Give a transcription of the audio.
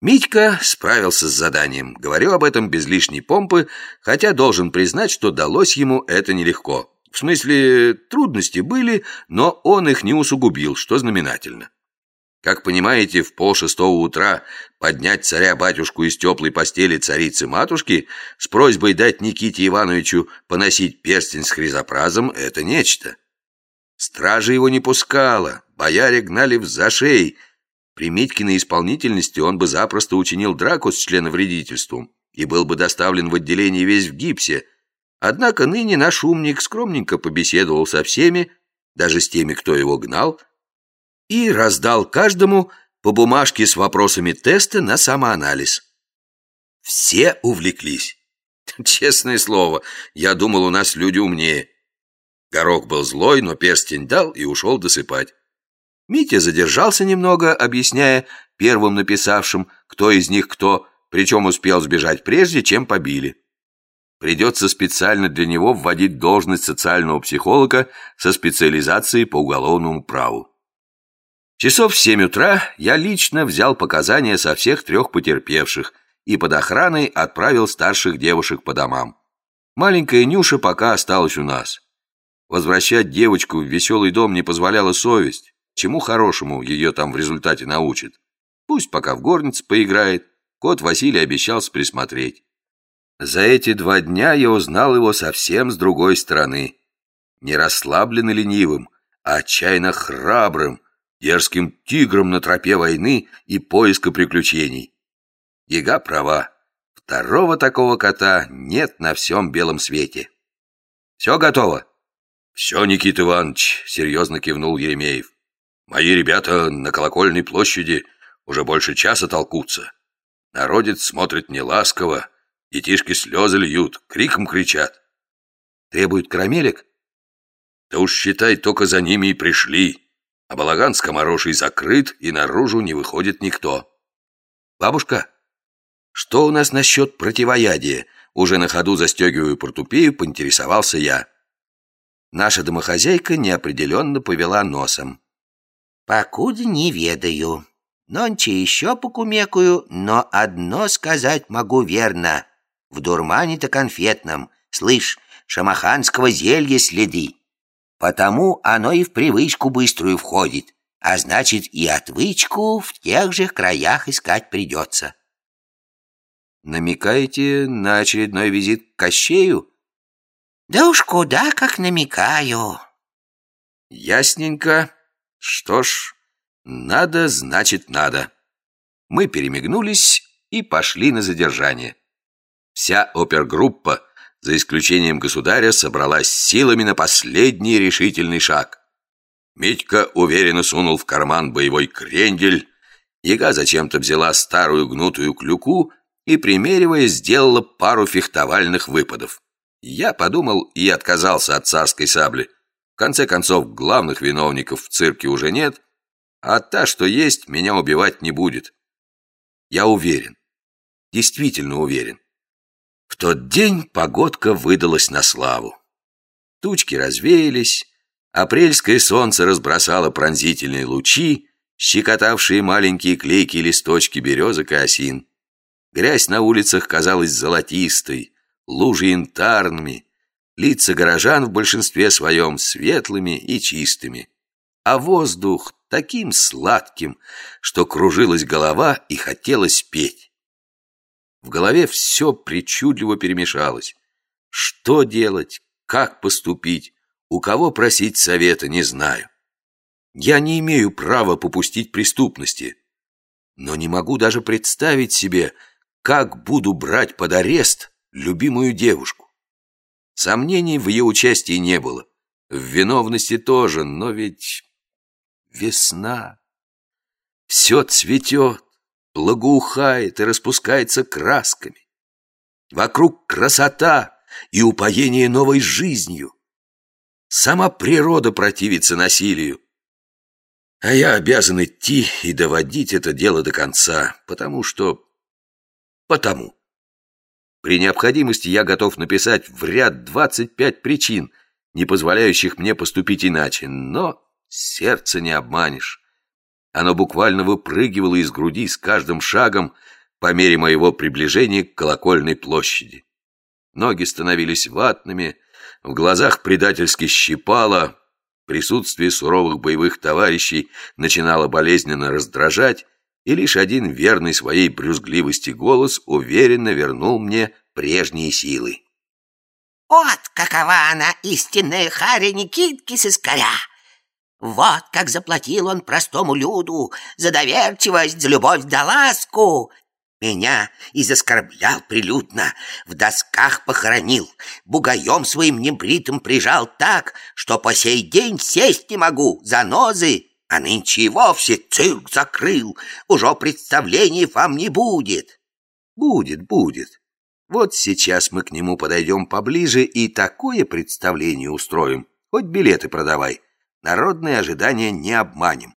Митька справился с заданием. Говорю об этом без лишней помпы, хотя должен признать, что далось ему это нелегко. В смысле, трудности были, но он их не усугубил, что знаменательно. Как понимаете, в полшестого утра поднять царя-батюшку из теплой постели царицы-матушки с просьбой дать Никите Ивановичу поносить перстень с хризопразом – это нечто. Стража его не пускала, бояре гнали в зашей. При Митькиной исполнительности он бы запросто учинил драку с членовредительством и был бы доставлен в отделение весь в гипсе. Однако ныне наш умник скромненько побеседовал со всеми, даже с теми, кто его гнал, и раздал каждому по бумажке с вопросами теста на самоанализ. Все увлеклись. Честное слово, я думал, у нас люди умнее. Горох был злой, но перстень дал и ушел досыпать. Митя задержался немного, объясняя первым написавшим, кто из них кто, причем успел сбежать прежде, чем побили. Придется специально для него вводить должность социального психолога со специализацией по уголовному праву. Часов в семь утра я лично взял показания со всех трех потерпевших и под охраной отправил старших девушек по домам. Маленькая Нюша пока осталась у нас. Возвращать девочку в веселый дом не позволяла совесть. Чему хорошему ее там в результате научит. Пусть пока в горнице поиграет. Кот Василий обещался присмотреть. За эти два дня я узнал его совсем с другой стороны. Не расслабленно ленивым, а отчаянно храбрым, дерзким тигром на тропе войны и поиска приключений. Ега права. Второго такого кота нет на всем белом свете. Все готово? «Все, Никита Иванович», — серьезно кивнул Еремеев. «Мои ребята на колокольной площади уже больше часа толкутся. Народец смотрит неласково, детишки слезы льют, криком кричат. Требует карамелек? Да уж считай, только за ними и пришли. А балаган скомороший закрыт, и наружу не выходит никто. Бабушка, что у нас насчет противоядия? Уже на ходу застегиваю портупею, поинтересовался я. Наша домохозяйка неопределенно повела носом. «Покуда не ведаю. Нонче еще покумекаю, но одно сказать могу верно. В дурмане-то конфетном, слышь, шамаханского зелья следы. Потому оно и в привычку быструю входит, а значит и отвычку в тех же краях искать придется». «Намекаете на очередной визит к Кощею?» Да уж куда как намекаю. Ясненько. Что ж, надо, значит надо. Мы перемигнулись и пошли на задержание. Вся опергруппа, за исключением государя, собралась силами на последний решительный шаг. Митька уверенно сунул в карман боевой крендель, Яга зачем-то взяла старую гнутую клюку и, примеривая, сделала пару фехтовальных выпадов. Я подумал и отказался от царской сабли. Конце концов, главных виновников в цирке уже нет, а та, что есть, меня убивать не будет. Я уверен, действительно уверен. В тот день погодка выдалась на славу. Тучки развеялись, апрельское солнце разбросало пронзительные лучи, щекотавшие маленькие клейкие листочки березок и осин. Грязь на улицах казалась золотистой, лужи янтарными, лица горожан в большинстве своем светлыми и чистыми, а воздух таким сладким, что кружилась голова и хотелось петь. В голове все причудливо перемешалось. Что делать, как поступить, у кого просить совета, не знаю. Я не имею права попустить преступности, но не могу даже представить себе, как буду брать под арест любимую девушку. Сомнений в ее участии не было. В виновности тоже, но ведь весна. Все цветет, благоухает и распускается красками. Вокруг красота и упоение новой жизнью. Сама природа противится насилию. А я обязан идти и доводить это дело до конца, потому что... Потому. При необходимости я готов написать в ряд 25 причин, не позволяющих мне поступить иначе, но сердце не обманешь. Оно буквально выпрыгивало из груди с каждым шагом по мере моего приближения к колокольной площади. Ноги становились ватными, в глазах предательски щипало, присутствие суровых боевых товарищей начинало болезненно раздражать, и лишь один верный своей брюзгливости голос уверенно вернул мне прежние силы. «Вот какова она, истинная Харя Никитки с! Вот как заплатил он простому люду за доверчивость, за любовь да ласку! Меня и заскорблял прилюдно, в досках похоронил, бугаем своим небритым прижал так, что по сей день сесть не могу, занозы, а нынче и вовсе цирк закрыл, уже представлений вам не будет. Будет, будет. Вот сейчас мы к нему подойдем поближе и такое представление устроим, хоть билеты продавай. Народные ожидания не обманем.